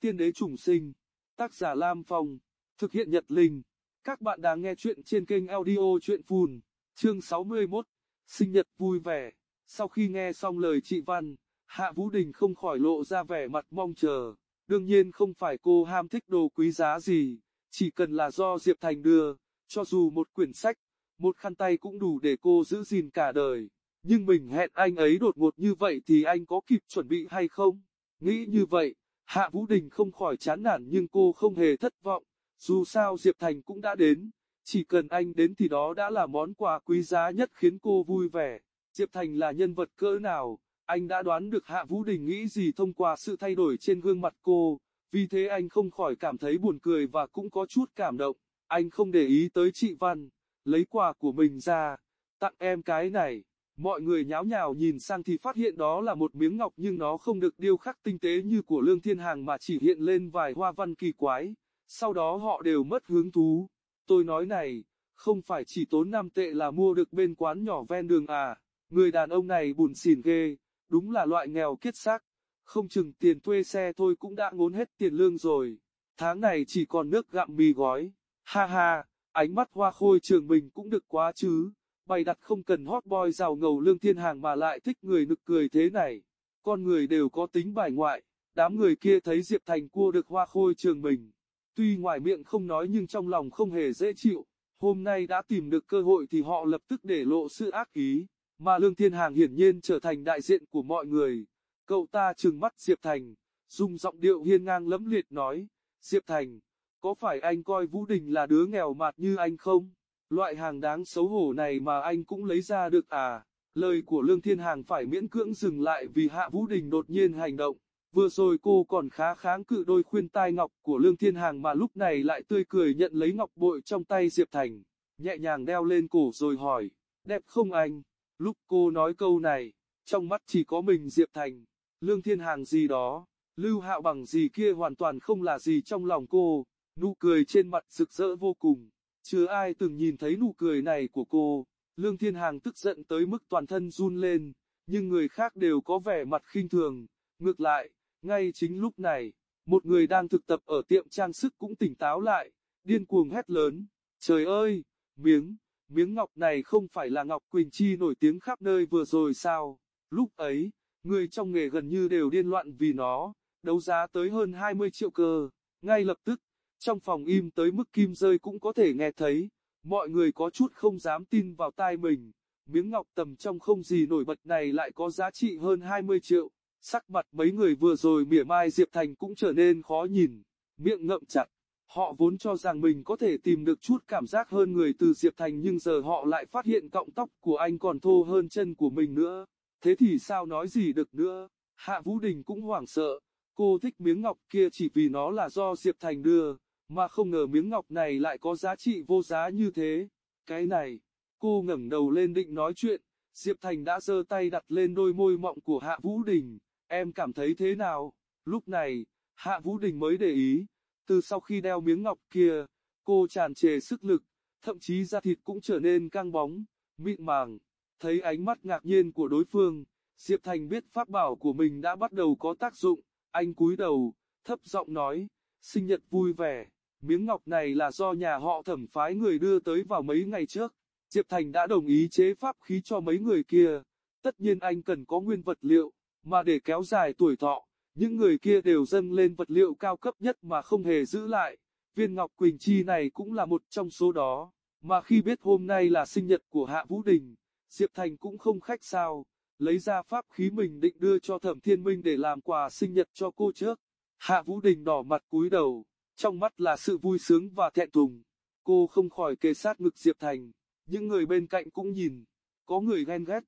Tiên đế trùng sinh. Tác giả Lam Phong. Thực hiện Nhật Linh. Các bạn đang nghe chuyện trên kênh audio chuyện phùn. Chương 61. Sinh nhật vui vẻ. Sau khi nghe xong lời chị Văn, Hạ Vũ Đình không khỏi lộ ra vẻ mặt mong chờ. Đương nhiên không phải cô ham thích đồ quý giá gì, chỉ cần là do Diệp Thành đưa, cho dù một quyển sách, một khăn tay cũng đủ để cô giữ gìn cả đời. Nhưng mình hẹn anh ấy đột ngột như vậy thì anh có kịp chuẩn bị hay không? Nghĩ như vậy, Hạ Vũ Đình không khỏi chán nản nhưng cô không hề thất vọng, dù sao Diệp Thành cũng đã đến, chỉ cần anh đến thì đó đã là món quà quý giá nhất khiến cô vui vẻ. Diệp Thành là nhân vật cỡ nào, anh đã đoán được Hạ Vũ Đình nghĩ gì thông qua sự thay đổi trên gương mặt cô, vì thế anh không khỏi cảm thấy buồn cười và cũng có chút cảm động. Anh không để ý tới chị Văn, lấy quà của mình ra, tặng em cái này. Mọi người nháo nhào nhìn sang thì phát hiện đó là một miếng ngọc nhưng nó không được điêu khắc tinh tế như của Lương Thiên Hàng mà chỉ hiện lên vài hoa văn kỳ quái. Sau đó họ đều mất hứng thú. Tôi nói này, không phải chỉ tốn 5 tệ là mua được bên quán nhỏ ven đường à. Người đàn ông này buồn xỉn ghê, đúng là loại nghèo kiết xác. Không chừng tiền thuê xe thôi cũng đã ngốn hết tiền lương rồi. Tháng này chỉ còn nước gặm mì gói. Ha ha, ánh mắt hoa khôi trường mình cũng được quá chứ bày đặt không cần hot boy rào ngầu lương thiên hàng mà lại thích người nực cười thế này. Con người đều có tính bài ngoại, đám người kia thấy Diệp Thành cua được hoa khôi trường mình. Tuy ngoài miệng không nói nhưng trong lòng không hề dễ chịu, hôm nay đã tìm được cơ hội thì họ lập tức để lộ sự ác ý, mà Lương Thiên Hàng hiển nhiên trở thành đại diện của mọi người. Cậu ta trừng mắt Diệp Thành, dùng giọng điệu hiên ngang lẫm liệt nói, Diệp Thành, có phải anh coi Vũ Đình là đứa nghèo mạt như anh không? Loại hàng đáng xấu hổ này mà anh cũng lấy ra được à? Lời của Lương Thiên Hàng phải miễn cưỡng dừng lại vì Hạ Vũ Đình đột nhiên hành động. Vừa rồi cô còn khá kháng cự đôi khuyên tai ngọc của Lương Thiên Hàng mà lúc này lại tươi cười nhận lấy ngọc bội trong tay Diệp Thành, nhẹ nhàng đeo lên cổ rồi hỏi, đẹp không anh? Lúc cô nói câu này, trong mắt chỉ có mình Diệp Thành, Lương Thiên Hàng gì đó, Lưu Hạo bằng gì kia hoàn toàn không là gì trong lòng cô, nụ cười trên mặt rực rỡ vô cùng. Chưa ai từng nhìn thấy nụ cười này của cô, Lương Thiên Hàng tức giận tới mức toàn thân run lên, nhưng người khác đều có vẻ mặt khinh thường. Ngược lại, ngay chính lúc này, một người đang thực tập ở tiệm trang sức cũng tỉnh táo lại, điên cuồng hét lớn, trời ơi, miếng, miếng ngọc này không phải là ngọc Quỳnh Chi nổi tiếng khắp nơi vừa rồi sao, lúc ấy, người trong nghề gần như đều điên loạn vì nó, đấu giá tới hơn 20 triệu cơ, ngay lập tức, trong phòng im tới mức kim rơi cũng có thể nghe thấy, mọi người có chút không dám tin vào tai mình. Miếng ngọc tầm trong không gì nổi bật này lại có giá trị hơn 20 triệu. Sắc mặt mấy người vừa rồi mỉa mai Diệp Thành cũng trở nên khó nhìn, miệng ngậm chặt. Họ vốn cho rằng mình có thể tìm được chút cảm giác hơn người từ Diệp Thành nhưng giờ họ lại phát hiện cọng tóc của anh còn thô hơn chân của mình nữa. Thế thì sao nói gì được nữa? Hạ Vũ Đình cũng hoảng sợ. Cô thích miếng ngọc kia chỉ vì nó là do Diệp Thành đưa mà không ngờ miếng ngọc này lại có giá trị vô giá như thế. Cái này, cô ngẩng đầu lên định nói chuyện, Diệp Thành đã giơ tay đặt lên đôi môi mọng của Hạ Vũ Đình, em cảm thấy thế nào? Lúc này, Hạ Vũ Đình mới để ý, từ sau khi đeo miếng ngọc kia, cô tràn trề sức lực, thậm chí da thịt cũng trở nên căng bóng, mịn màng. Thấy ánh mắt ngạc nhiên của đối phương, Diệp Thành biết pháp bảo của mình đã bắt đầu có tác dụng, anh cúi đầu, thấp giọng nói, sinh nhật vui vẻ. Miếng ngọc này là do nhà họ thẩm phái người đưa tới vào mấy ngày trước. Diệp Thành đã đồng ý chế pháp khí cho mấy người kia. Tất nhiên anh cần có nguyên vật liệu, mà để kéo dài tuổi thọ, những người kia đều dâng lên vật liệu cao cấp nhất mà không hề giữ lại. Viên ngọc Quỳnh Chi này cũng là một trong số đó. Mà khi biết hôm nay là sinh nhật của Hạ Vũ Đình, Diệp Thành cũng không khách sao, lấy ra pháp khí mình định đưa cho Thẩm Thiên Minh để làm quà sinh nhật cho cô trước. Hạ Vũ Đình đỏ mặt cúi đầu, trong mắt là sự vui sướng và thẹn thùng. Cô không khỏi kề sát ngực Diệp Thành, những người bên cạnh cũng nhìn, có người ghen ghét,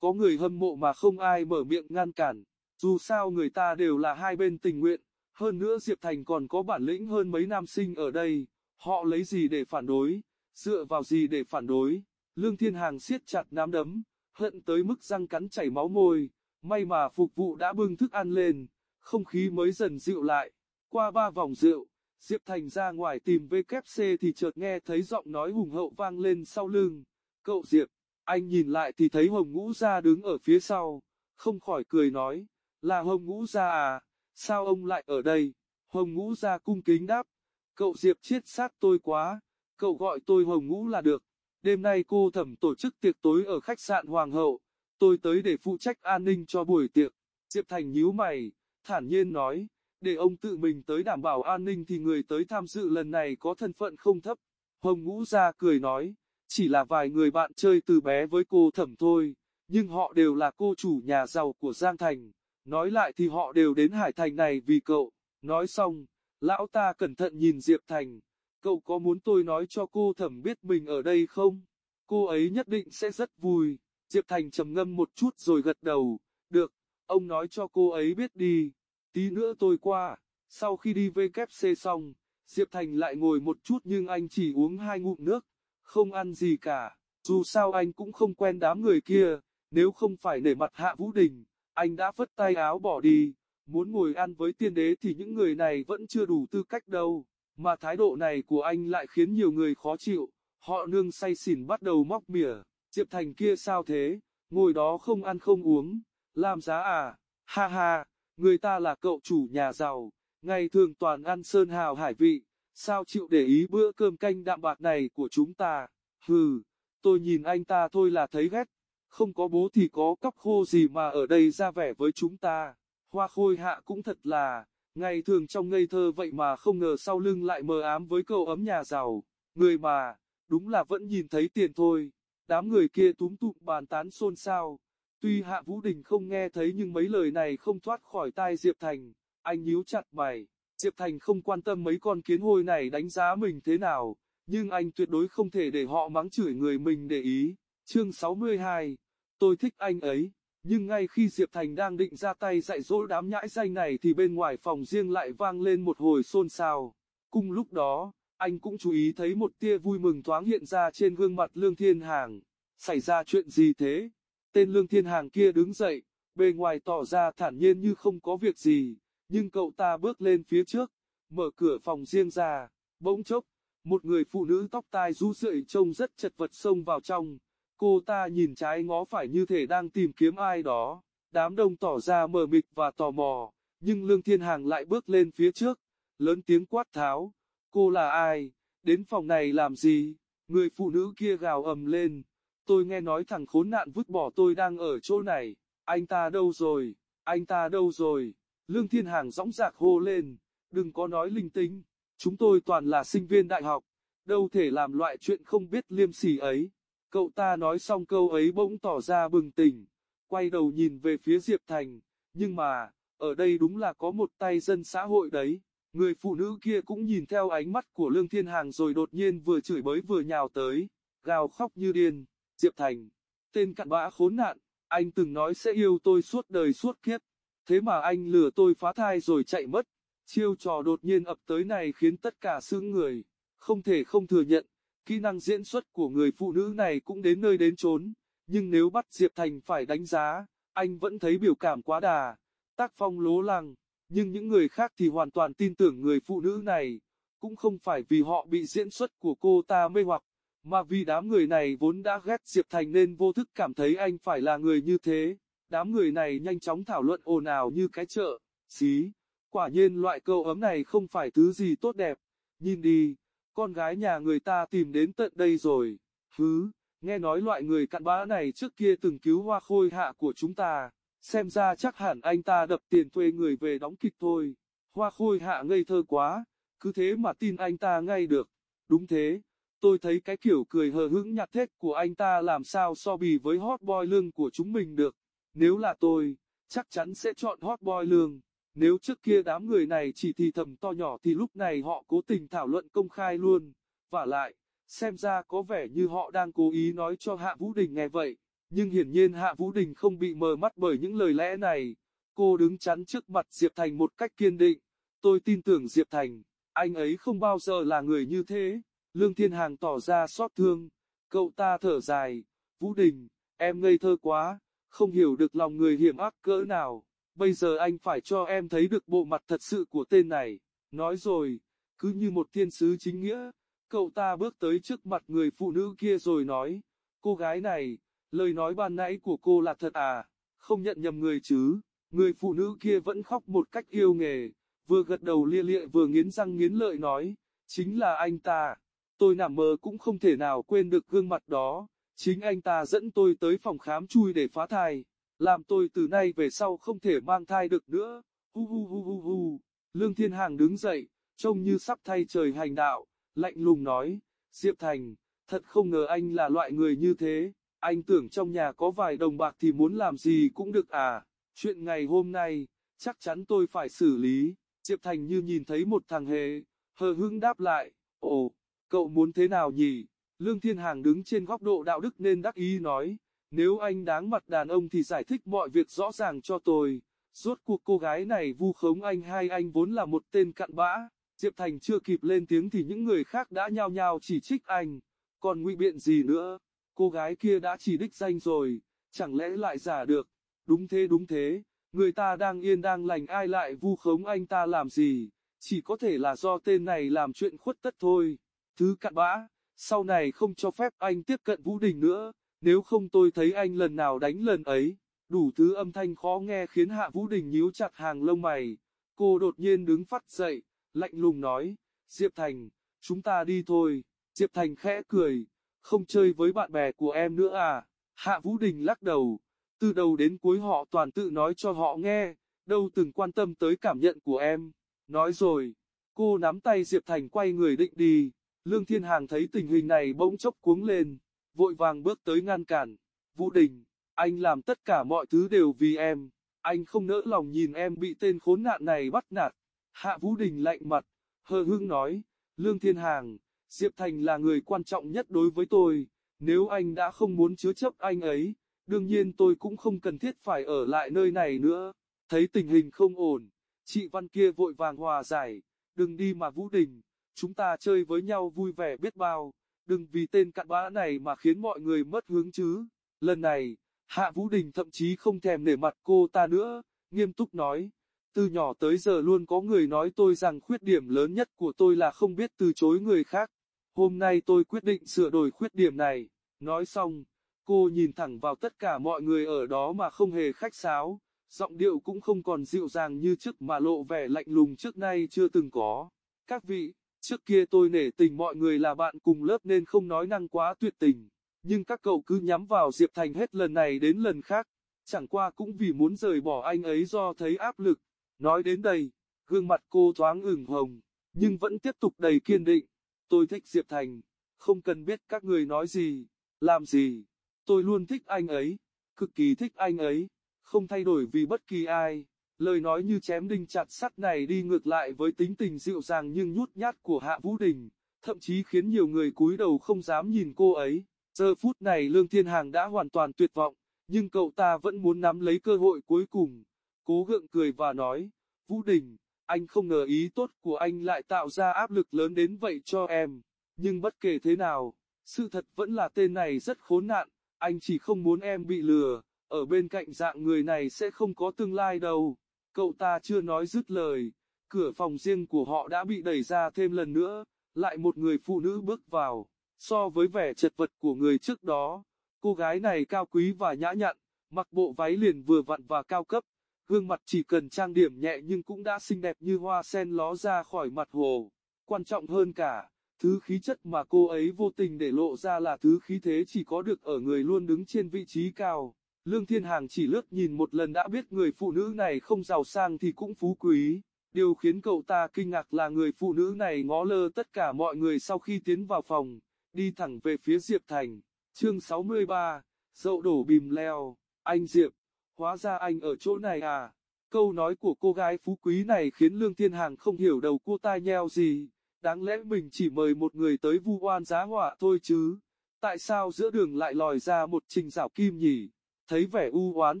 có người hâm mộ mà không ai mở miệng ngăn cản, dù sao người ta đều là hai bên tình nguyện, hơn nữa Diệp Thành còn có bản lĩnh hơn mấy nam sinh ở đây, họ lấy gì để phản đối, dựa vào gì để phản đối, Lương Thiên Hàng siết chặt nắm đấm, hận tới mức răng cắn chảy máu môi, may mà phục vụ đã bưng thức ăn lên, không khí mới dần dịu lại, qua ba vòng rượu. Diệp Thành ra ngoài tìm VKC thì chợt nghe thấy giọng nói hùng hậu vang lên sau lưng. Cậu Diệp, anh nhìn lại thì thấy Hồng Ngũ Gia đứng ở phía sau, không khỏi cười nói, là Hồng Ngũ Gia à, sao ông lại ở đây? Hồng Ngũ gia cung kính đáp, cậu Diệp chết sát tôi quá, cậu gọi tôi Hồng Ngũ là được. Đêm nay cô thẩm tổ chức tiệc tối ở khách sạn Hoàng hậu, tôi tới để phụ trách an ninh cho buổi tiệc. Diệp Thành nhíu mày, thản nhiên nói, để ông tự mình tới đảm bảo an ninh thì người tới tham dự lần này có thân phận không thấp. Hồng Ngũ ra cười nói, chỉ là vài người bạn chơi từ bé với cô thẩm thôi, nhưng họ đều là cô chủ nhà giàu của Giang Thành. Nói lại thì họ đều đến Hải Thành này vì cậu. Nói xong, lão ta cẩn thận nhìn Diệp Thành. Cậu có muốn tôi nói cho cô thẩm biết mình ở đây không? Cô ấy nhất định sẽ rất vui. Diệp Thành trầm ngâm một chút rồi gật đầu. Được, ông nói cho cô ấy biết đi. Tí nữa tôi qua. Sau khi đi VKC xong, Diệp Thành lại ngồi một chút nhưng anh chỉ uống hai ngụm nước, không ăn gì cả. Dù sao anh cũng không quen đám người kia, nếu không phải nể mặt Hạ Vũ Đình, anh đã vứt tay áo bỏ đi. Muốn ngồi ăn với tiên đế thì những người này vẫn chưa đủ tư cách đâu, mà thái độ này của anh lại khiến nhiều người khó chịu. Họ nương say xỉn bắt đầu móc mỉa, Diệp Thành kia sao thế, ngồi đó không ăn không uống, làm giá à, ha ha, người ta là cậu chủ nhà giàu, ngày thường toàn ăn sơn hào hải vị, sao chịu để ý bữa cơm canh đạm bạc này của chúng ta, hừ, tôi nhìn anh ta thôi là thấy ghét, không có bố thì có cắp khô gì mà ở đây ra vẻ với chúng ta, hoa khôi hạ cũng thật là, ngày thường trong ngây thơ vậy mà không ngờ sau lưng lại mờ ám với cậu ấm nhà giàu, người mà, đúng là vẫn nhìn thấy tiền thôi, đám người kia túm tụm bàn tán xôn xao. Tuy Hạ Vũ Đình không nghe thấy nhưng mấy lời này không thoát khỏi tai Diệp Thành, anh nhíu chặt mày, Diệp Thành không quan tâm mấy con kiến hôi này đánh giá mình thế nào, nhưng anh tuyệt đối không thể để họ mắng chửi người mình để ý. Chương 62, tôi thích anh ấy, nhưng ngay khi Diệp Thành đang định ra tay dạy dỗ đám nhãi danh này thì bên ngoài phòng riêng lại vang lên một hồi xôn xao. Cùng lúc đó, anh cũng chú ý thấy một tia vui mừng thoáng hiện ra trên gương mặt Lương Thiên Hàng. Xảy ra chuyện gì thế? Tên Lương Thiên Hàng kia đứng dậy, bề ngoài tỏ ra thản nhiên như không có việc gì, nhưng cậu ta bước lên phía trước, mở cửa phòng riêng ra, bỗng chốc, một người phụ nữ tóc tai rũ rượi trông rất chật vật xông vào trong. Cô ta nhìn trái ngó phải như thể đang tìm kiếm ai đó, đám đông tỏ ra mờ mịt và tò mò, nhưng Lương Thiên Hàng lại bước lên phía trước, lớn tiếng quát tháo, cô là ai, đến phòng này làm gì, người phụ nữ kia gào ầm lên, tôi nghe nói thằng khốn nạn vứt bỏ tôi đang ở chỗ này, anh ta đâu rồi, anh ta đâu rồi, Lương Thiên Hàng dõng dạc hô lên, đừng có nói linh tinh, chúng tôi toàn là sinh viên đại học, đâu thể làm loại chuyện không biết liêm sỉ ấy. Cậu ta nói xong câu ấy bỗng tỏ ra bừng tỉnh, quay đầu nhìn về phía Diệp Thành, nhưng mà, ở đây đúng là có một tay dân xã hội đấy. Người phụ nữ kia cũng nhìn theo ánh mắt của Lương Thiên Hàng rồi đột nhiên vừa chửi bới vừa nhào tới, gào khóc như điên. Diệp Thành, tên cặn bã khốn nạn, anh từng nói sẽ yêu tôi suốt đời suốt kiếp, thế mà anh lừa tôi phá thai rồi chạy mất. Chiêu trò đột nhiên ập tới này khiến tất cả sướng người, không thể không thừa nhận, kỹ năng diễn xuất của người phụ nữ này cũng đến nơi đến chốn, nhưng nếu bắt Diệp Thành phải đánh giá, anh vẫn thấy biểu cảm quá đà, tác phong lố lăng, nhưng những người khác thì hoàn toàn tin tưởng người phụ nữ này, cũng không phải vì họ bị diễn xuất của cô ta mê hoặc, mà vì đám người này vốn đã ghét Diệp Thành nên vô thức cảm thấy anh phải là người như thế. Đám người này nhanh chóng thảo luận ồn ào như cái chợ, xí. Quả nhiên loại câu ấm này không phải thứ gì tốt đẹp. Nhìn đi, con gái nhà người ta tìm đến tận đây rồi. Hứ, nghe nói loại người cặn bã này trước kia từng cứu hoa khôi hạ của chúng ta. Xem ra chắc hẳn anh ta đập tiền thuê người về đóng kịch thôi. Hoa khôi hạ ngây thơ quá, cứ thế mà tin anh ta ngay được. Đúng thế, tôi thấy cái kiểu cười hờ hững nhạt thết của anh ta làm sao so bì với hot boy lương của chúng mình được. Nếu là tôi, chắc chắn sẽ chọn hot boy lương. Nếu trước kia đám người này chỉ thì thầm to nhỏ thì lúc này họ cố tình thảo luận công khai luôn. Và lại, xem ra có vẻ như họ đang cố ý nói cho Hạ Vũ Đình nghe vậy. Nhưng hiển nhiên Hạ Vũ Đình không bị mờ mắt bởi những lời lẽ này. Cô đứng chắn trước mặt Diệp Thành một cách kiên định. Tôi tin tưởng Diệp Thành, anh ấy không bao giờ là người như thế. Lương Thiên Hàng tỏ ra xót thương. Cậu ta thở dài. Vũ Đình, em ngây thơ quá, không hiểu được lòng người hiểm ác cỡ nào. Bây giờ anh phải cho em thấy được bộ mặt thật sự của tên này. Nói rồi, cứ như một thiên sứ chính nghĩa, cậu ta bước tới trước mặt người phụ nữ kia rồi nói, cô gái này, lời nói ban nãy của cô là thật à, không nhận nhầm người chứ. Người phụ nữ kia vẫn khóc một cách yêu nghề, vừa gật đầu lia lịa vừa nghiến răng nghiến lợi nói, chính là anh ta. Tôi nằm mơ cũng không thể nào quên được gương mặt đó, chính anh ta dẫn tôi tới phòng khám chui để phá thai, làm tôi từ nay về sau không thể mang thai được nữa. Hu hu hu hu hu. Lương Thiên Hàng đứng dậy, trông như sắp thay trời hành đạo, lạnh lùng nói, Diệp Thành, thật không ngờ anh là loại người như thế, anh tưởng trong nhà có vài đồng bạc thì muốn làm gì cũng được à, chuyện ngày hôm nay, chắc chắn tôi phải xử lý, Diệp Thành như nhìn thấy một thằng hề, hờ hững đáp lại, ồ, cậu muốn thế nào nhỉ? Lương Thiên Hàng đứng trên góc độ đạo đức nên đắc ý nói, nếu anh đáng mặt đàn ông thì giải thích mọi việc rõ ràng cho tôi. Rốt cuộc cô gái này vu khống anh hay anh vốn là một tên cặn bã. Diệp Thành chưa kịp lên tiếng thì những người khác đã nhao nhao chỉ trích anh. Còn ngụy biện gì nữa? Cô gái kia đã chỉ đích danh rồi, chẳng lẽ lại giả được? Đúng thế đúng thế, người ta đang yên đang lành ai lại vu khống anh ta làm gì? Chỉ có thể là do tên này làm chuyện khuất tất thôi. Thứ cặn bã, sau này không cho phép anh tiếp cận Vũ Đình nữa, nếu không tôi thấy anh lần nào đánh lần ấy. Đủ thứ âm thanh khó nghe khiến Hạ Vũ Đình nhíu chặt hàng lông mày. Cô đột nhiên đứng phát dậy, lạnh lùng nói, Diệp Thành, chúng ta đi thôi. Diệp Thành khẽ cười, không chơi với bạn bè của em nữa à. Hạ Vũ Đình lắc đầu, từ đầu đến cuối họ toàn tự nói cho họ nghe, đâu từng quan tâm tới cảm nhận của em. Nói rồi, cô nắm tay Diệp Thành quay người định đi. Lương Thiên Hàng thấy tình hình này bỗng chốc cuống lên, vội vàng bước tới ngăn cản. Vũ Đình, anh làm tất cả mọi thứ đều vì em, anh không nỡ lòng nhìn em bị tên khốn nạn này bắt nạt. Hạ Vũ Đình lạnh mặt, hờ hững nói, Lương Thiên Hàng, Diệp Thành là người quan trọng nhất đối với tôi, nếu anh đã không muốn chứa chấp anh ấy, đương nhiên tôi cũng không cần thiết phải ở lại nơi này nữa. Thấy tình hình không ổn, chị Văn kia vội vàng hòa giải, đừng đi mà Vũ Đình, chúng ta chơi với nhau vui vẻ biết bao, đừng vì tên cặn bã này mà khiến mọi người mất hướng chứ. Lần này, Hạ Vũ Đình thậm chí không thèm nể mặt cô ta nữa, nghiêm túc nói, từ nhỏ tới giờ luôn có người nói tôi rằng khuyết điểm lớn nhất của tôi là không biết từ chối người khác. Hôm nay tôi quyết định sửa đổi khuyết điểm này. Nói xong, cô nhìn thẳng vào tất cả mọi người ở đó mà không hề khách sáo, giọng điệu cũng không còn dịu dàng như trước mà lộ vẻ lạnh lùng trước nay chưa từng có. Các vị, trước kia tôi nể tình mọi người là bạn cùng lớp nên không nói năng quá tuyệt tình nhưng các cậu cứ nhắm vào Diệp Thành hết lần này đến lần khác, chẳng qua cũng vì muốn rời bỏ anh ấy do thấy áp lực. Nói đến đây, gương mặt cô thoáng ửng hồng, nhưng vẫn tiếp tục đầy kiên định. Tôi thích Diệp Thành, không cần biết các người nói gì, làm gì. Tôi luôn thích anh ấy, cực kỳ thích anh ấy, không thay đổi vì bất kỳ ai. Lời nói như chém đinh chặt sắt này đi ngược lại với tính tình dịu dàng nhưng nhút nhát của Hạ Vũ Đình, thậm chí khiến nhiều người cúi đầu không dám nhìn cô ấy. Giờ phút này Lương Thiên Hàng đã hoàn toàn tuyệt vọng, nhưng cậu ta vẫn muốn nắm lấy cơ hội cuối cùng. Cố gượng cười và nói, Vũ Đình, anh không ngờ ý tốt của anh lại tạo ra áp lực lớn đến vậy cho em. Nhưng bất kể thế nào, sự thật vẫn là tên này rất khốn nạn, anh chỉ không muốn em bị lừa, ở bên cạnh dạng người này sẽ không có tương lai đâu. Cậu ta chưa nói dứt lời, cửa phòng riêng của họ đã bị đẩy ra thêm lần nữa, lại một người phụ nữ bước vào. So với vẻ chật vật của người trước đó, cô gái này cao quý và nhã nhặn, mặc bộ váy liền vừa vặn và cao cấp, gương mặt chỉ cần trang điểm nhẹ nhưng cũng đã xinh đẹp như hoa sen ló ra khỏi mặt hồ. Quan trọng hơn cả, thứ khí chất mà cô ấy vô tình để lộ ra là thứ khí thế chỉ có được ở người luôn đứng trên vị trí cao. Lương Thiên Hàng chỉ lướt nhìn một lần đã biết người phụ nữ này không giàu sang thì cũng phú quý. Điều khiến cậu ta kinh ngạc là người phụ nữ này ngó lơ tất cả mọi người sau khi tiến vào phòng đi thẳng về phía Diệp Thành. Chương 63, dậu đổ bìm leo, anh Diệp, hóa ra anh ở chỗ này à? Câu nói của cô gái phú quý này khiến Lương Thiên Hàng không hiểu đầu cô tai nheo gì, đáng lẽ mình chỉ mời một người tới vu oan giá họa thôi chứ, tại sao giữa đường lại lòi ra một trình giảo kim nhỉ? Thấy vẻ u oán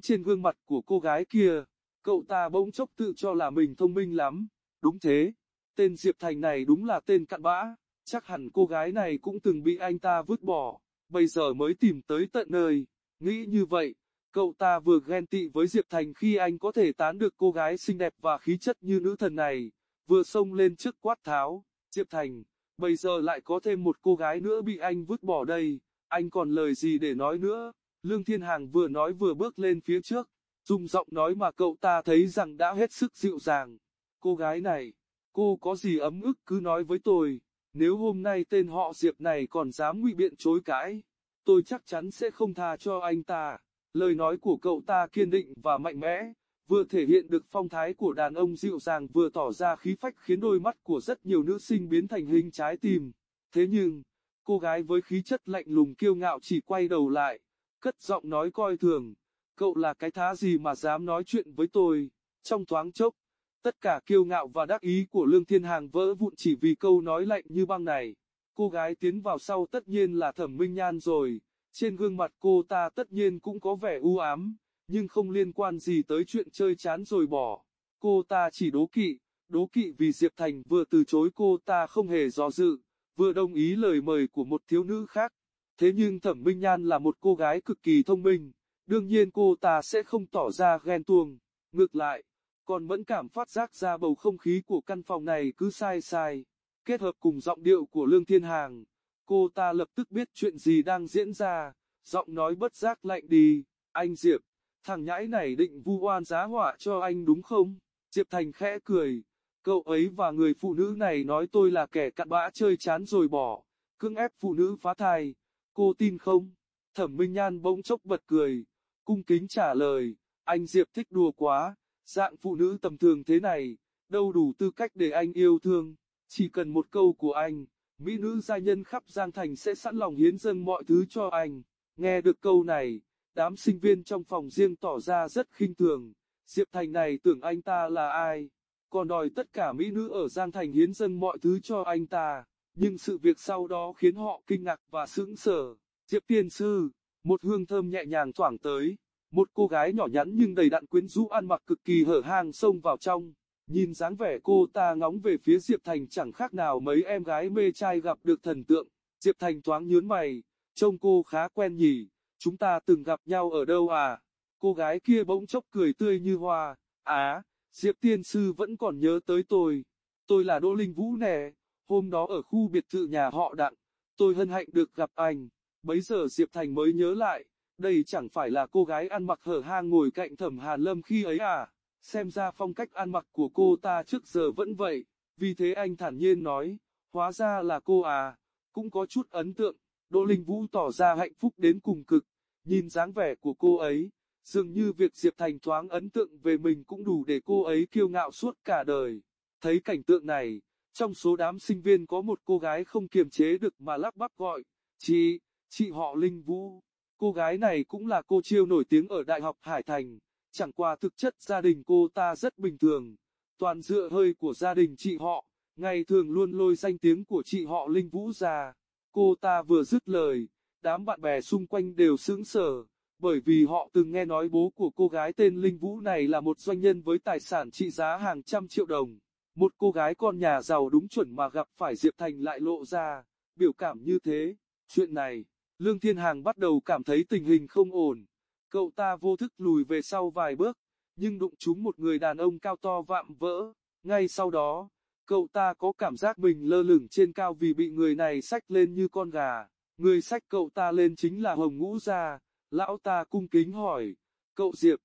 trên gương mặt của cô gái kia, cậu ta bỗng chốc tự cho là mình thông minh lắm, đúng thế, tên Diệp Thành này đúng là tên cặn bã. Chắc hẳn cô gái này cũng từng bị anh ta vứt bỏ, bây giờ mới tìm tới tận nơi. Nghĩ như vậy, cậu ta vừa ghen tị với Diệp Thành khi anh có thể tán được cô gái xinh đẹp và khí chất như nữ thần này, vừa xông lên trước quát tháo. Diệp Thành, bây giờ lại có thêm một cô gái nữa bị anh vứt bỏ đây, anh còn lời gì để nói nữa. Lương Thiên Hàng vừa nói vừa bước lên phía trước, dùng giọng nói mà cậu ta thấy rằng đã hết sức dịu dàng. cô gái này, cô có gì ấm ức cứ nói với tôi, nếu hôm nay tên họ Diệp này còn dám ngụy biện chối cãi, tôi chắc chắn sẽ không tha cho anh ta. Lời nói của cậu ta kiên định và mạnh mẽ, vừa thể hiện được phong thái của đàn ông dịu dàng vừa tỏ ra khí phách khiến đôi mắt của rất nhiều nữ sinh biến thành hình trái tim. Thế nhưng, cô gái với khí chất lạnh lùng kiêu ngạo chỉ quay đầu lại, cất giọng nói coi thường, cậu là cái thá gì mà dám nói chuyện với tôi, trong thoáng chốc. Tất cả kiêu ngạo và đắc ý của Lương Thiên Hàng vỡ vụn chỉ vì câu nói lạnh như băng này. Cô gái tiến vào sau tất nhiên là thẩm minh nhan rồi, trên gương mặt cô ta tất nhiên cũng có vẻ u ám, nhưng không liên quan gì tới chuyện chơi chán rồi bỏ. Cô ta chỉ đố kỵ, đố kỵ vì Diệp Thành vừa từ chối cô ta không hề do dự, vừa đồng ý lời mời của một thiếu nữ khác. Thế nhưng Thẩm Minh Nhan là một cô gái cực kỳ thông minh, đương nhiên cô ta sẽ không tỏ ra ghen tuông. Ngược lại, còn mẫn cảm phát giác ra bầu không khí của căn phòng này cứ sai sai. Kết hợp cùng giọng điệu của Lương Thiên Hàng, cô ta lập tức biết chuyện gì đang diễn ra, giọng nói bất giác lạnh đi, anh Diệp, thằng nhãi này định vu oan giá họa cho anh đúng không? Diệp Thành khẽ cười, cậu ấy và người phụ nữ này nói tôi là kẻ cặn bã chơi chán rồi bỏ, cưỡng ép phụ nữ phá thai, cô tin không? Thẩm Minh Nhan bỗng chốc bật cười, cung kính trả lời, anh Diệp thích đùa quá, dạng phụ nữ tầm thường thế này, đâu đủ tư cách để anh yêu thương, chỉ cần một câu của anh, mỹ nữ gia nhân khắp Giang Thành sẽ sẵn lòng hiến dâng mọi thứ cho anh. Nghe được câu này, đám sinh viên trong phòng riêng tỏ ra rất khinh thường, Diệp Thành này tưởng anh ta là ai, còn đòi tất cả mỹ nữ ở Giang Thành hiến dâng mọi thứ cho anh ta, nhưng sự việc sau đó khiến họ kinh ngạc và sững sờ. Diệp Tiên Sư, một hương thơm nhẹ nhàng thoảng tới, một cô gái nhỏ nhắn nhưng đầy đặn quyến rũ ăn mặc cực kỳ hở hang xông vào trong, nhìn dáng vẻ cô ta ngóng về phía Diệp Thành chẳng khác nào mấy em gái mê trai gặp được thần tượng, Diệp Thành thoáng nhớn mày, trông cô khá quen nhỉ, chúng ta từng gặp nhau ở đâu à? Cô gái kia bỗng chốc cười tươi như hoa, á, Diệp Tiên Sư vẫn còn nhớ tới tôi, tôi là Đỗ Linh Vũ nè, hôm đó ở khu biệt thự nhà họ đặng, tôi hân hạnh được gặp anh, bấy giờ Diệp Thành mới nhớ lại, đây chẳng phải là cô gái ăn mặc hở hang ngồi cạnh thẩm Hàn Lâm khi ấy à, xem ra phong cách ăn mặc của cô ta trước giờ vẫn vậy, vì thế anh thản nhiên nói, hóa ra là cô à, cũng có chút ấn tượng, Đỗ Linh Vũ tỏ ra hạnh phúc đến cùng cực, nhìn dáng vẻ của cô ấy, dường như việc Diệp Thành thoáng ấn tượng về mình cũng đủ để cô ấy kiêu ngạo suốt cả đời. Thấy cảnh tượng này, trong số đám sinh viên có một cô gái không kiềm chế được mà lắp bắp gọi, chị, chị họ Linh Vũ. Cô gái này cũng là cô chiêu nổi tiếng ở Đại học Hải Thành, chẳng qua thực chất gia đình cô ta rất bình thường, toàn dựa hơi của gia đình chị họ, ngày thường luôn lôi danh tiếng của chị họ Linh Vũ ra. Cô ta vừa dứt lời, đám bạn bè xung quanh đều sững sờ, bởi vì họ từng nghe nói bố của cô gái tên Linh Vũ này là một doanh nhân với tài sản trị giá hàng trăm triệu đồng. Một cô gái con nhà giàu đúng chuẩn mà gặp phải Diệp Thành lại lộ ra, biểu cảm như thế. Chuyện này, Lương Thiên Hàng bắt đầu cảm thấy tình hình không ổn. Cậu ta vô thức lùi về sau vài bước, nhưng đụng trúng một người đàn ông cao to vạm vỡ. Ngay sau đó, cậu ta có cảm giác mình lơ lửng trên cao vì bị người này xách lên như con gà. Người xách cậu ta lên chính là Hồng Ngũ Gia. Lão ta cung kính hỏi, cậu Diệp,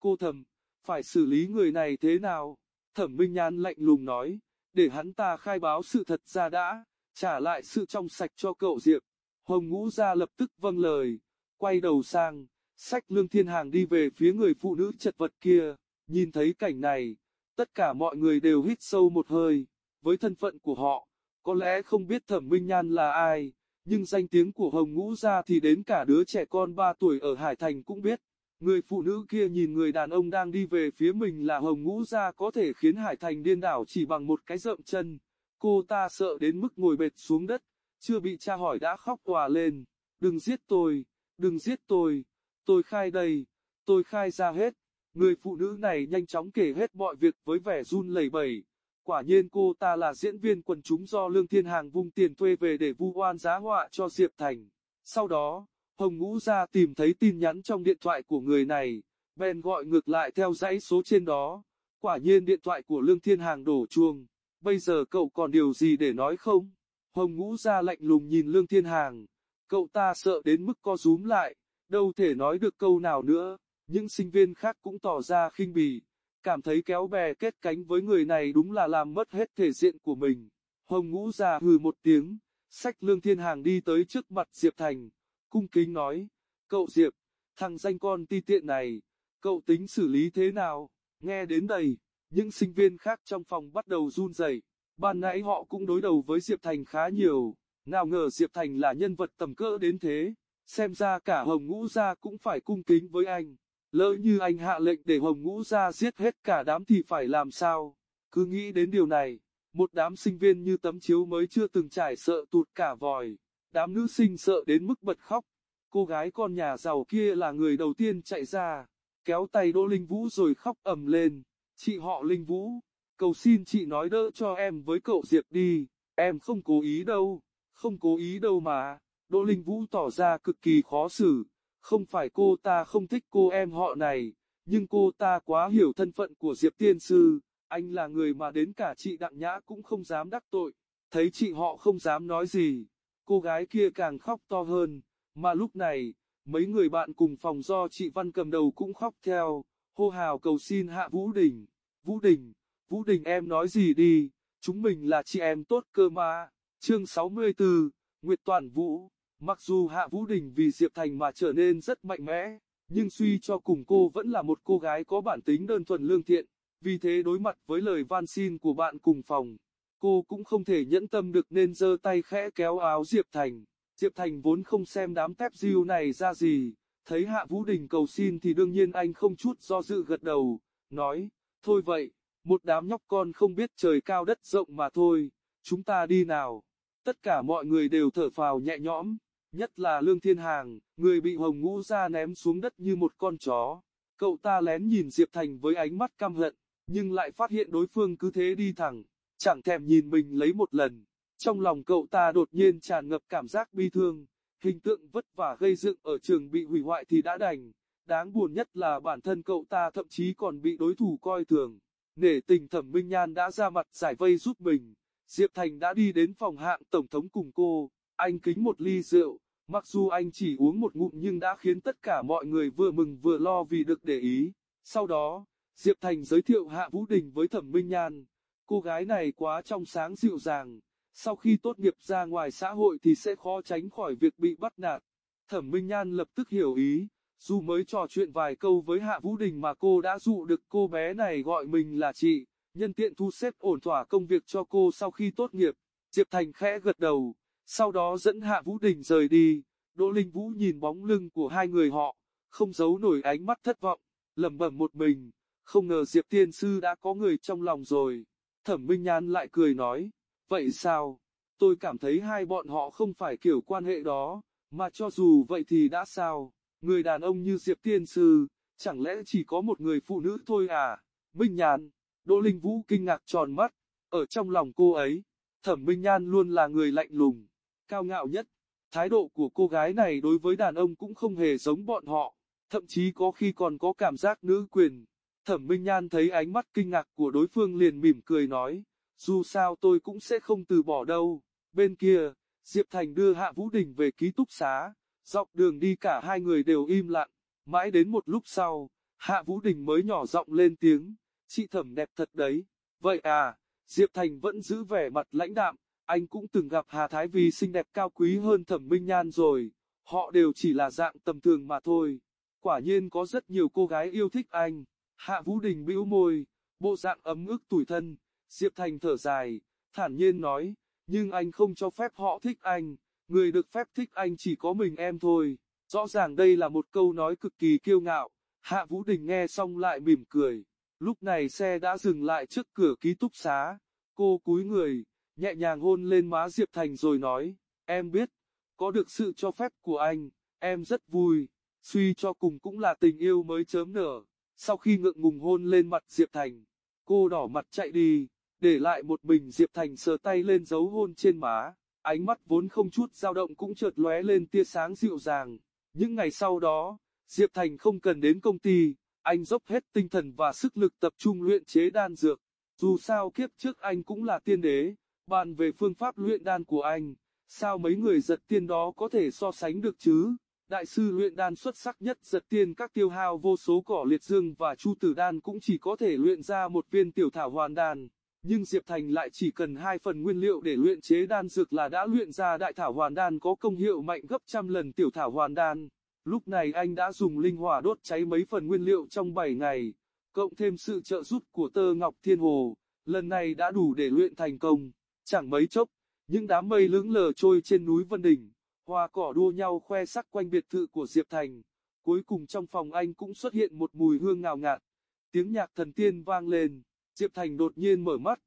cô thầm, phải xử lý người này thế nào? Thẩm Minh Nhan lạnh lùng nói, để hắn ta khai báo sự thật ra đã, trả lại sự trong sạch cho cậu Diệp. Hồng Ngũ Gia lập tức vâng lời, quay đầu sang, sách Lương Thiên Hàng đi về phía người phụ nữ chật vật kia, nhìn thấy cảnh này, tất cả mọi người đều hít sâu một hơi, với thân phận của họ, có lẽ không biết Thẩm Minh Nhan là ai, nhưng danh tiếng của Hồng Ngũ Gia thì đến cả đứa trẻ con 3 tuổi ở Hải Thành cũng biết. Người phụ nữ kia nhìn người đàn ông đang đi về phía mình là Hồng Ngũ Gia có thể khiến Hải Thành điên đảo chỉ bằng một cái rậm chân. Cô ta sợ đến mức ngồi bệt xuống đất, chưa bị cha hỏi đã khóc òa lên. Đừng giết tôi, đừng giết tôi, tôi khai đây, tôi khai ra hết. Người phụ nữ này nhanh chóng kể hết mọi việc với vẻ run lẩy bẩy. Quả nhiên cô ta là diễn viên quần chúng do Lương Thiên Hàng vung tiền thuê về để vu oan giá họa cho Diệp Thành. Sau đó, Hồng Ngũ ra tìm thấy tin nhắn trong điện thoại của người này, bèn gọi ngược lại theo dãy số trên đó. Quả nhiên điện thoại của Lương Thiên Hàng đổ chuông. Bây giờ cậu còn điều gì để nói không? Hồng Ngũ ra lạnh lùng nhìn Lương Thiên Hàng. Cậu ta sợ đến mức co rúm lại, đâu thể nói được câu nào nữa. Những sinh viên khác cũng tỏ ra khinh bỉ. cảm thấy kéo bè kết cánh với người này đúng là làm mất hết thể diện của mình. Hồng Ngũ ra hừ một tiếng, sách Lương Thiên Hàng đi tới trước mặt Diệp Thành, cung kính nói, cậu Diệp, thằng danh con ti tiện này, cậu tính xử lý thế nào? Nghe đến đây, những sinh viên khác trong phòng bắt đầu run rẩy. Ban nãy họ cũng đối đầu với Diệp Thành khá nhiều, nào ngờ Diệp Thành là nhân vật tầm cỡ đến thế, xem ra cả Hồng Ngũ gia cũng phải cung kính với anh. Lỡ như anh hạ lệnh để Hồng Ngũ gia giết hết cả đám thì phải làm sao? Cứ nghĩ đến điều này, một đám sinh viên như tấm chiếu mới chưa từng trải sợ tụt cả vòi, đám nữ sinh sợ đến mức bật khóc. Cô gái con nhà giàu kia là người đầu tiên chạy ra, kéo tay Đỗ Linh Vũ rồi khóc ầm lên. Chị họ Linh Vũ, cầu xin chị nói đỡ cho em với cậu Diệp đi, em không cố ý đâu, không cố ý đâu mà. Đỗ Linh Vũ tỏ ra cực kỳ khó xử, không phải cô ta không thích cô em họ này, nhưng cô ta quá hiểu thân phận của Diệp Tiên Sư, anh là người mà đến cả chị Đặng Nhã cũng không dám đắc tội, thấy chị họ không dám nói gì, cô gái kia càng khóc to hơn, mà lúc này, mấy người bạn cùng phòng do chị Văn cầm đầu cũng khóc theo, hô hào cầu xin Hạ Vũ Đình, Vũ Đình, Vũ Đình em nói gì đi, chúng mình là chị em tốt cơ mà, chương 64, Nguyệt Toàn Vũ. Mặc dù Hạ Vũ Đình vì Diệp Thành mà trở nên rất mạnh mẽ, nhưng suy cho cùng cô vẫn là một cô gái có bản tính đơn thuần lương thiện, vì thế đối mặt với lời van xin của bạn cùng phòng, cô cũng không thể nhẫn tâm được nên giơ tay khẽ kéo áo Diệp Thành. Diệp Thành vốn không xem đám tép diêu này ra gì, thấy Hạ Vũ Đình cầu xin thì đương nhiên anh không chút do dự gật đầu, nói, thôi vậy, một đám nhóc con không biết trời cao đất rộng mà thôi, chúng ta đi nào. Tất cả mọi người đều thở phào nhẹ nhõm nhất là Lương Thiên Hàng, người bị Hồng Ngũ ra ném xuống đất như một con chó. Cậu ta lén nhìn Diệp Thành với ánh mắt căm hận, nhưng lại phát hiện đối phương cứ thế đi thẳng, chẳng thèm nhìn mình lấy một lần. Trong lòng cậu ta đột nhiên tràn ngập cảm giác bi thương, hình tượng vất vả gây dựng ở trường bị hủy hoại thì đã đành. Đáng buồn nhất là bản thân cậu ta thậm chí còn bị đối thủ coi thường. Nể tình thẩm Minh Nhan đã ra mặt giải vây giúp mình. Diệp Thành đã đi đến phòng hạng tổng thống cùng cô, anh kính một ly rượu, mặc dù anh chỉ uống một ngụm nhưng đã khiến tất cả mọi người vừa mừng vừa lo vì được để ý. Sau đó, Diệp Thành giới thiệu Hạ Vũ Đình với Thẩm Minh Nhan. Cô gái này quá trong sáng dịu dàng, sau khi tốt nghiệp ra ngoài xã hội thì sẽ khó tránh khỏi việc bị bắt nạt. Thẩm Minh Nhan lập tức hiểu ý, dù mới trò chuyện vài câu với Hạ Vũ Đình mà cô đã dụ được cô bé này gọi mình là chị, nhân tiện thu xếp ổn thỏa công việc cho cô sau khi tốt nghiệp. Diệp Thành khẽ gật đầu, sau đó dẫn Hạ Vũ Đình rời đi, Đỗ Linh Vũ nhìn bóng lưng của hai người họ, không giấu nổi ánh mắt thất vọng, lẩm bẩm một mình, không ngờ Diệp Tiên Sư đã có người trong lòng rồi. Thẩm Minh Nhan lại cười nói, vậy sao, tôi cảm thấy hai bọn họ không phải kiểu quan hệ đó, mà cho dù vậy thì đã sao, người đàn ông như Diệp Tiên Sư, chẳng lẽ chỉ có một người phụ nữ thôi à, Minh Nhan, Đỗ Linh Vũ kinh ngạc tròn mắt, ở trong lòng cô ấy, Thẩm Minh Nhan luôn là người lạnh lùng cao ngạo nhất. Thái độ của cô gái này đối với đàn ông cũng không hề giống bọn họ, thậm chí có khi còn có cảm giác nữ quyền. Thẩm Minh Nhan thấy ánh mắt kinh ngạc của đối phương liền mỉm cười nói, dù sao tôi cũng sẽ không từ bỏ đâu. Bên kia, Diệp Thành đưa Hạ Vũ Đình về ký túc xá, dọc đường đi cả hai người đều im lặng, mãi đến một lúc sau, Hạ Vũ Đình mới nhỏ giọng lên tiếng, chị Thẩm đẹp thật đấy. Vậy à, Diệp Thành vẫn giữ vẻ mặt lãnh đạm, anh cũng từng gặp Hà Thái Vi xinh đẹp cao quý hơn Thẩm Minh Nhan rồi, họ đều chỉ là dạng tầm thường mà thôi. Quả nhiên có rất nhiều cô gái yêu thích anh. Hạ Vũ Đình bĩu môi, bộ dạng ấm ức tủi thân, Diệp Thành thở dài, thản nhiên nói, nhưng anh không cho phép họ thích anh, người được phép thích anh chỉ có mình em thôi. Rõ ràng đây là một câu nói cực kỳ kiêu ngạo, Hạ Vũ Đình nghe xong lại mỉm cười. Lúc này xe đã dừng lại trước cửa ký túc xá, cô cúi người, nhẹ nhàng hôn lên má Diệp Thành rồi nói, em biết, có được sự cho phép của anh, em rất vui, suy cho cùng cũng là tình yêu mới chớm nở. Sau khi ngượng ngùng hôn lên mặt Diệp Thành, cô đỏ mặt chạy đi, để lại một mình Diệp Thành sờ tay lên dấu hôn trên má, ánh mắt vốn không chút dao động cũng chợt lóe lên tia sáng dịu dàng. Những ngày sau đó, Diệp Thành không cần đến công ty, anh dốc hết tinh thần và sức lực tập trung luyện chế đan dược. Dù sao kiếp trước anh cũng là tiên đế, Bàn về phương pháp luyện đan của anh, sao mấy người giật tiên đó có thể so sánh được chứ? Đại sư luyện đan xuất sắc nhất giật tiên các tiêu hao vô số cỏ liệt dương và chu tử đan cũng chỉ có thể luyện ra một viên tiểu thảo hoàn đan. Nhưng Diệp Thành lại chỉ cần hai phần nguyên liệu để luyện chế đan dược là đã luyện ra đại thảo hoàn đan có công hiệu mạnh gấp trăm lần tiểu thảo hoàn đan. Lúc này anh đã dùng linh hỏa đốt cháy mấy phần nguyên liệu trong 7 ngày, cộng thêm sự trợ giúp của tơ ngọc thiên hồ, lần này đã đủ để luyện thành công. Chẳng mấy chốc, những đám mây lững lờ trôi trên núi Vân Đỉnh, hoa cỏ đua nhau khoe sắc quanh biệt thự của Diệp Thành. Cuối cùng trong phòng anh cũng xuất hiện một mùi hương ngào ngạt. Tiếng nhạc thần tiên vang lên, Diệp Thành đột nhiên mở mắt,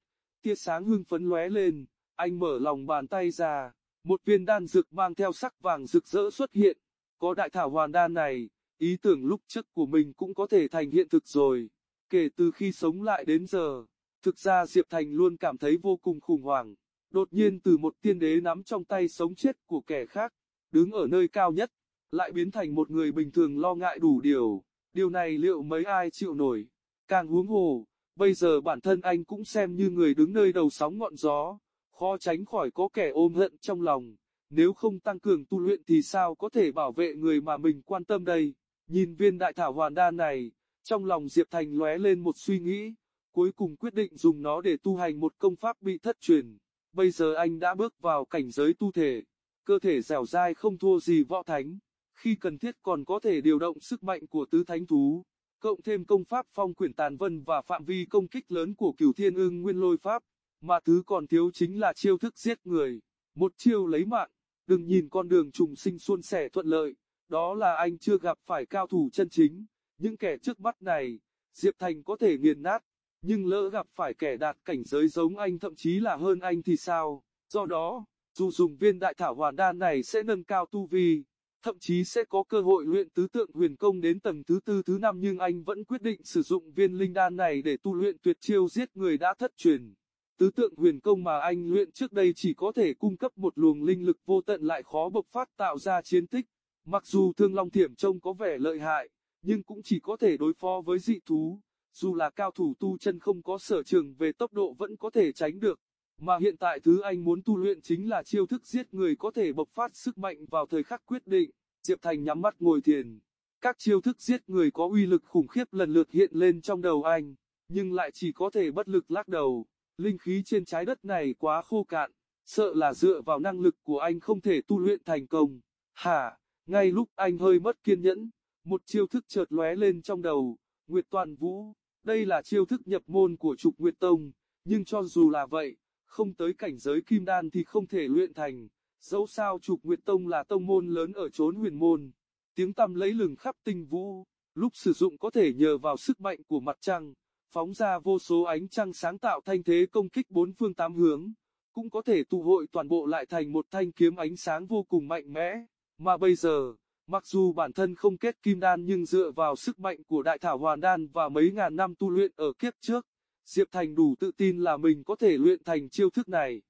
tia sáng hương phấn lóe lên, anh mở lòng bàn tay ra, một viên đan dược mang theo sắc vàng rực rỡ xuất hiện. Có đại thảo hoàn đan này, ý tưởng lúc trước của mình cũng có thể thành hiện thực rồi. Kể từ khi sống lại đến giờ, thực ra Diệp Thành luôn cảm thấy vô cùng khủng hoảng. Đột nhiên từ một tiên đế nắm trong tay sống chết của kẻ khác, đứng ở nơi cao nhất, lại biến thành một người bình thường lo ngại đủ điều. Điều này liệu mấy ai chịu nổi? Càng huống hồ, bây giờ bản thân anh cũng xem như người đứng nơi đầu sóng ngọn gió, khó tránh khỏi có kẻ ôm hận trong lòng. Nếu không tăng cường tu luyện thì sao có thể bảo vệ người mà mình quan tâm đây? Nhìn viên đại thảo hoàn đan này, trong lòng Diệp Thành lóe lên một suy nghĩ, cuối cùng quyết định dùng nó để tu hành một công pháp bị thất truyền. Bây giờ anh đã bước vào cảnh giới tu thể, cơ thể dẻo dai không thua gì võ thánh, khi cần thiết còn có thể điều động sức mạnh của tứ thánh thú, cộng thêm công pháp phong quyển tàn vân và phạm vi công kích lớn của cửu thiên ưng nguyên lôi pháp, mà thứ còn thiếu chính là chiêu thức giết người, một chiêu lấy mạng, đừng nhìn con đường trùng sinh suôn sẻ thuận lợi, đó là anh chưa gặp phải cao thủ chân chính, những kẻ trước mắt này, Diệp Thành có thể nghiền nát, nhưng lỡ gặp phải kẻ đạt cảnh giới giống anh thậm chí là hơn anh thì sao, do đó, dù dùng viên đại thảo hoàn đan này sẽ nâng cao tu vi, thậm chí sẽ có cơ hội luyện tứ tượng huyền công đến tầng thứ tư thứ năm nhưng anh vẫn quyết định sử dụng viên linh đan này để tu luyện tuyệt chiêu giết người đã thất truyền. Tứ tượng huyền công mà anh luyện trước đây chỉ có thể cung cấp một luồng linh lực vô tận lại khó bộc phát tạo ra chiến tích. Mặc dù thương long thiểm trông có vẻ lợi hại, nhưng cũng chỉ có thể đối phó với dị thú. Dù là cao thủ tu chân không có sở trường về tốc độ vẫn có thể tránh được. Mà hiện tại thứ anh muốn tu luyện chính là chiêu thức giết người có thể bộc phát sức mạnh vào thời khắc quyết định. Diệp Thành nhắm mắt ngồi thiền. Các chiêu thức giết người có uy lực khủng khiếp lần lượt hiện lên trong đầu anh, nhưng lại chỉ có thể bất lực lắc đầu. Linh khí trên trái đất này quá khô cạn, sợ là dựa vào năng lực của anh không thể tu luyện thành công. Hả, ngay lúc anh hơi mất kiên nhẫn, một chiêu thức chợt lóe lên trong đầu, Nguyệt Toàn Vũ. Đây là chiêu thức nhập môn của trục Nguyệt Tông, nhưng cho dù là vậy, không tới cảnh giới kim đan thì không thể luyện thành. Dẫu sao trục Nguyệt Tông là tông môn lớn ở chốn huyền môn, tiếng tăm lấy lừng khắp tinh vũ, lúc sử dụng có thể nhờ vào sức mạnh của mặt trăng, phóng ra vô số ánh trăng sáng tạo thanh thế công kích bốn phương tám hướng, cũng có thể tụ hội toàn bộ lại thành một thanh kiếm ánh sáng vô cùng mạnh mẽ, mà bây giờ, mặc dù bản thân không kết kim đan nhưng dựa vào sức mạnh của đại thảo hoàn đan và mấy ngàn năm tu luyện ở kiếp trước, Diệp Thành đủ tự tin là mình có thể luyện thành chiêu thức này.